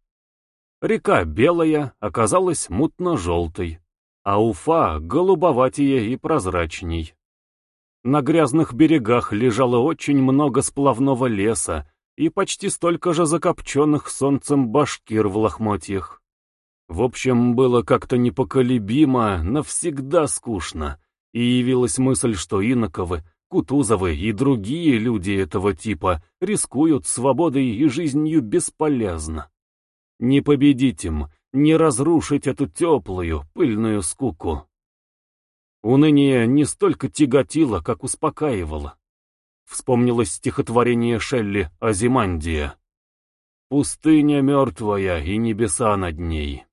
Река белая оказалась мутно-желтой, а Уфа голубоватее и прозрачней. На грязных берегах лежало очень много сплавного леса и почти столько же закопченных солнцем башкир в лохмотьях. В общем, было как-то непоколебимо, навсегда скучно, и явилась мысль, что Иноковы, Кутузовы и другие люди этого типа рискуют свободой и жизнью бесполезно не победить им, не разрушить эту теплую, пыльную скуку. Уныние не столько тяготило, как успокаивало. Вспомнилось стихотворение Шелли «Азимандия». «Пустыня мертвая и небеса над ней».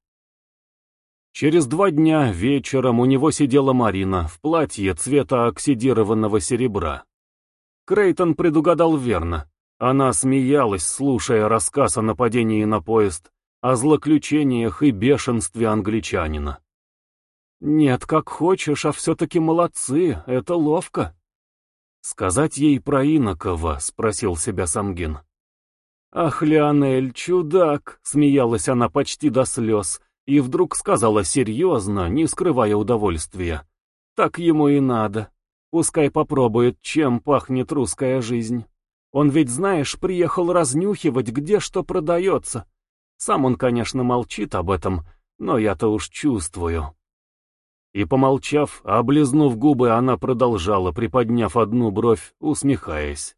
Через два дня вечером у него сидела Марина в платье цвета оксидированного серебра. Крейтон предугадал верно. Она смеялась, слушая рассказ о нападении на поезд, о злоключениях и бешенстве англичанина. «Нет, как хочешь, а все-таки молодцы, это ловко». «Сказать ей про Инокова?» — спросил себя Самгин. «Ах, Леонель, чудак!» — смеялась она почти до слез, и вдруг сказала серьезно, не скрывая удовольствия. «Так ему и надо. Пускай попробует, чем пахнет русская жизнь. Он ведь, знаешь, приехал разнюхивать, где что продается. Сам он, конечно, молчит об этом, но я-то уж чувствую. И помолчав, облизнув губы, она продолжала, приподняв одну бровь, усмехаясь.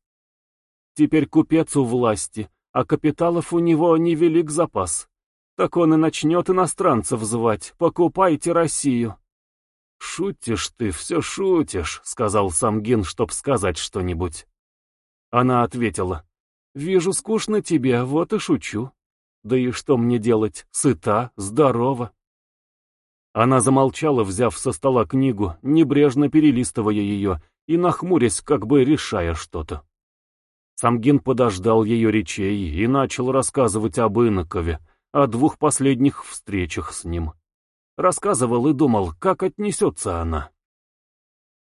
Теперь купец у власти, а капиталов у него невелик запас. Так он и начнет иностранцев звать, покупайте Россию. «Шутишь ты, все шутишь», — сказал Самгин, чтоб сказать что-нибудь. Она ответила, «Вижу, скучно тебе, вот и шучу». Да и что мне делать? Сыта, здорова. Она замолчала, взяв со стола книгу, небрежно перелистывая ее и нахмурясь, как бы решая что-то. Самгин подождал ее речей и начал рассказывать об Инокове, о двух последних встречах с ним. Рассказывал и думал, как отнесется она.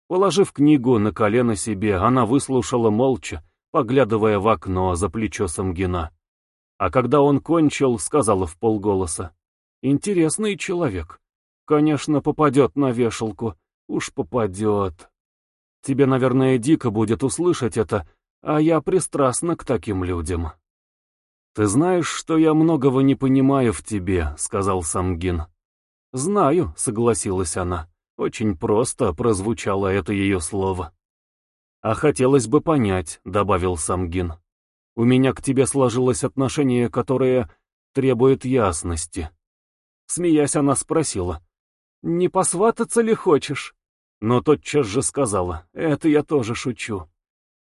Положив книгу на колено себе, она выслушала молча, поглядывая в окно за плечо Самгина. А когда он кончил, сказала в полголоса. «Интересный человек. Конечно, попадет на вешалку. Уж попадет. Тебе, наверное, дико будет услышать это, а я пристрастна к таким людям». «Ты знаешь, что я многого не понимаю в тебе», — сказал Самгин. «Знаю», — согласилась она. Очень просто прозвучало это ее слово. «А хотелось бы понять», — добавил Самгин. «У меня к тебе сложилось отношение, которое требует ясности». Смеясь, она спросила. «Не посвататься ли хочешь?» Но тотчас же сказала. «Это я тоже шучу.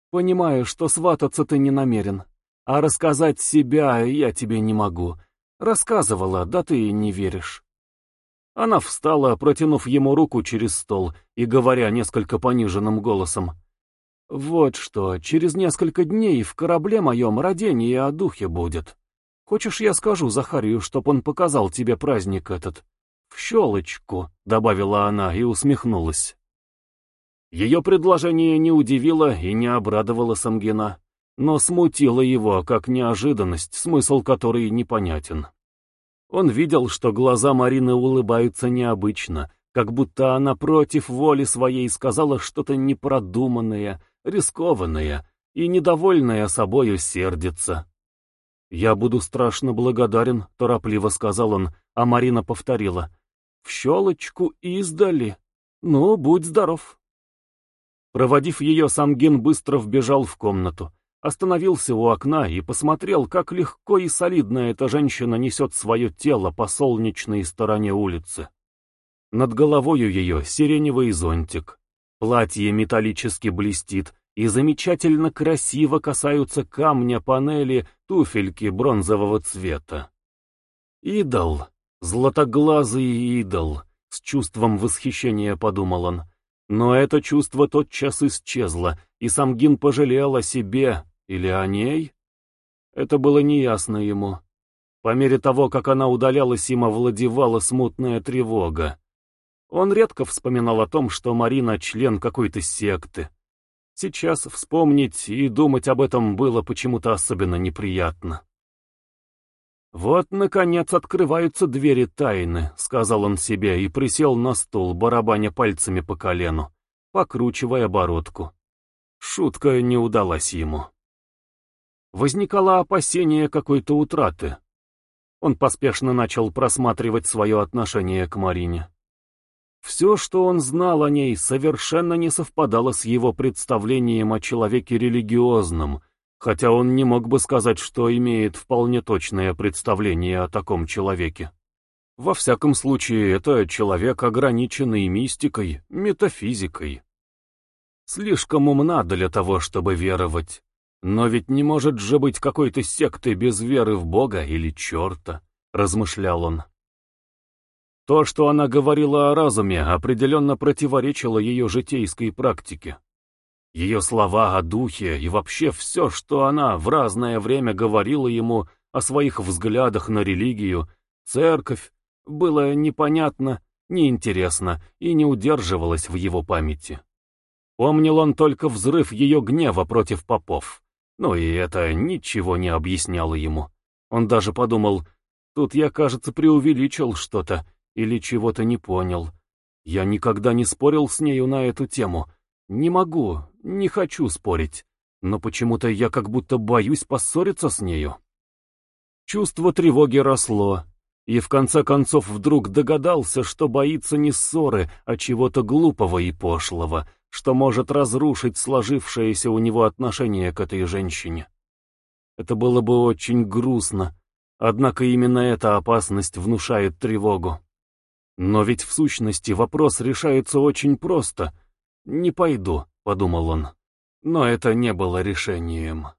Понимаю, что свататься ты не намерен. А рассказать себя я тебе не могу. Рассказывала, да ты не веришь». Она встала, протянув ему руку через стол и говоря несколько пониженным голосом. «Вот что, через несколько дней в корабле моем родение о духе будет. Хочешь, я скажу Захарию, чтоб он показал тебе праздник этот?» «В щелочку», — добавила она и усмехнулась. Ее предложение не удивило и не обрадовало Самгина, но смутило его, как неожиданность, смысл которой непонятен. Он видел, что глаза Марины улыбаются необычно, как будто она против воли своей сказала что-то непродуманное, рискованное и, недовольное собою, сердится. «Я буду страшно благодарен», — торопливо сказал он, а Марина повторила. «В щелочку издали. Ну, будь здоров». Проводив ее, Самгин быстро вбежал в комнату остановился у окна и посмотрел, как легко и солидно эта женщина несет свое тело по солнечной стороне улицы. Над головою ее сиреневый зонтик. Платье металлически блестит, и замечательно красиво касаются камня панели туфельки бронзового цвета. «Идол, златоглазый идол», — с чувством восхищения подумал он. Но это чувство тотчас исчезло, и Самгин пожалел о себе, или о ней? Это было неясно ему. По мере того, как она удалялась, им овладевала смутная тревога. Он редко вспоминал о том, что Марина — член какой-то секты. Сейчас вспомнить и думать об этом было почему-то особенно неприятно. «Вот, наконец, открываются двери тайны», — сказал он себе и присел на стул, барабаня пальцами по колену, покручивая бородку. Шутка не удалась ему. Возникало опасение какой-то утраты. Он поспешно начал просматривать свое отношение к Марине. Все, что он знал о ней, совершенно не совпадало с его представлением о человеке религиозном, хотя он не мог бы сказать, что имеет вполне точное представление о таком человеке. Во всяком случае, это человек, ограниченный мистикой, метафизикой. Слишком умна для того, чтобы веровать. Но ведь не может же быть какой-то секты без веры в Бога или черта, размышлял он. То, что она говорила о разуме, определенно противоречило ее житейской практике. Ее слова о духе и вообще все, что она в разное время говорила ему о своих взглядах на религию, церковь, было непонятно, неинтересно и не удерживалось в его памяти. Помнил он только взрыв ее гнева против попов. Но и это ничего не объясняло ему. Он даже подумал, тут я, кажется, преувеличил что-то или чего-то не понял. Я никогда не спорил с нею на эту тему. Не могу, не хочу спорить. Но почему-то я как будто боюсь поссориться с нею. Чувство тревоги росло, и в конце концов вдруг догадался, что боится не ссоры, а чего-то глупого и пошлого, что может разрушить сложившееся у него отношение к этой женщине. Это было бы очень грустно, однако именно эта опасность внушает тревогу. Но ведь в сущности вопрос решается очень просто. «Не пойду», — подумал он. Но это не было решением.